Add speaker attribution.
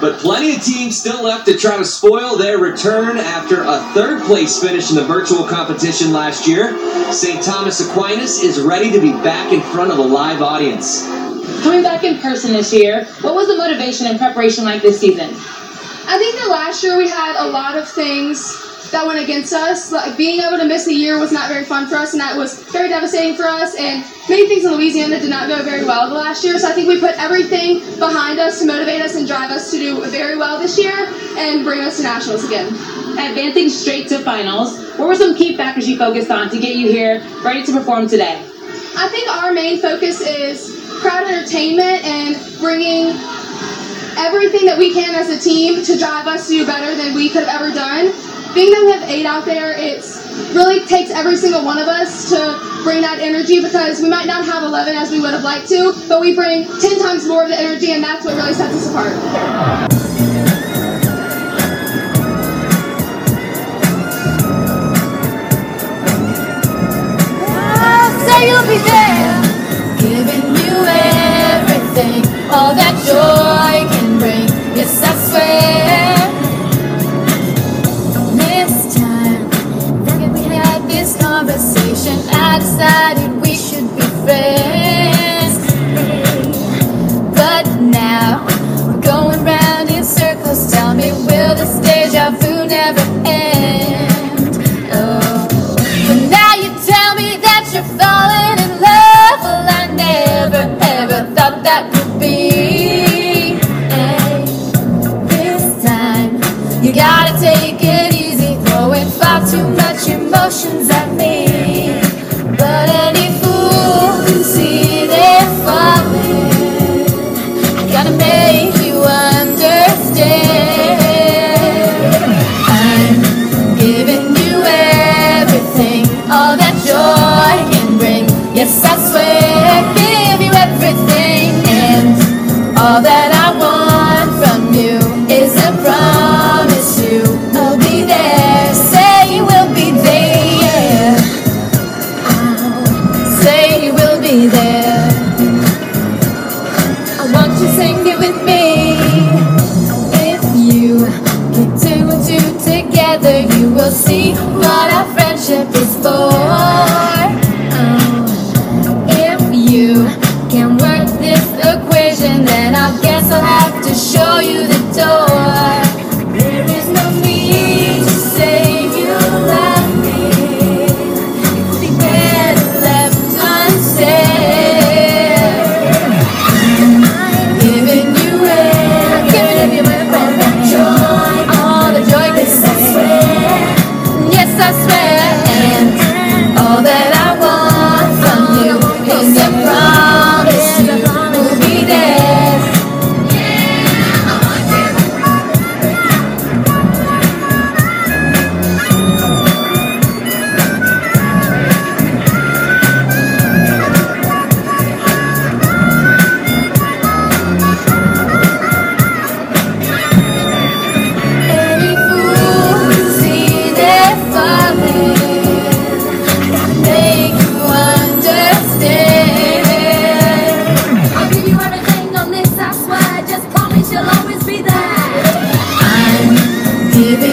Speaker 1: But plenty of teams still left to try to spoil their return after a third place finish in the virtual competition last year. St. Thomas Aquinas is ready to be back in front of a live audience.
Speaker 2: Coming back in person this year, what was the motivation and preparation like this season?
Speaker 3: I think that last year we had a lot of things that went against us. Like being able to miss a year was not very fun for us, and that was very devastating for us. And many things in Louisiana did not go very well the last year. So I think we put everything behind us to motivate us and drive us to do very well this year and bring us to nationals again.
Speaker 2: Advancing straight to finals, what were some key factors you focused on to get you here ready to perform today?
Speaker 3: I think our main focus is crowd entertainment and bringing everything that we can as a team to drive us to do better than we could have ever done. Being that we have eight out there, it really takes every single one of us to bring that energy because we might not have 11 as we would have liked to, but we bring 10 times more of the energy, and that's what really sets us apart.
Speaker 4: you'll be decided we should be friends. But now we're going round in circles. Tell me, will this deja vu never end? Oh. But now you tell me that you're falling in love. Well, I never ever thought that would be. This time you gotta take it easy, throwing far too much emotions that I want from you is a promise you will be there. Say you will be there. Say you will be there. I want you to sing it with me. If you two and two together, you will see what I'm giving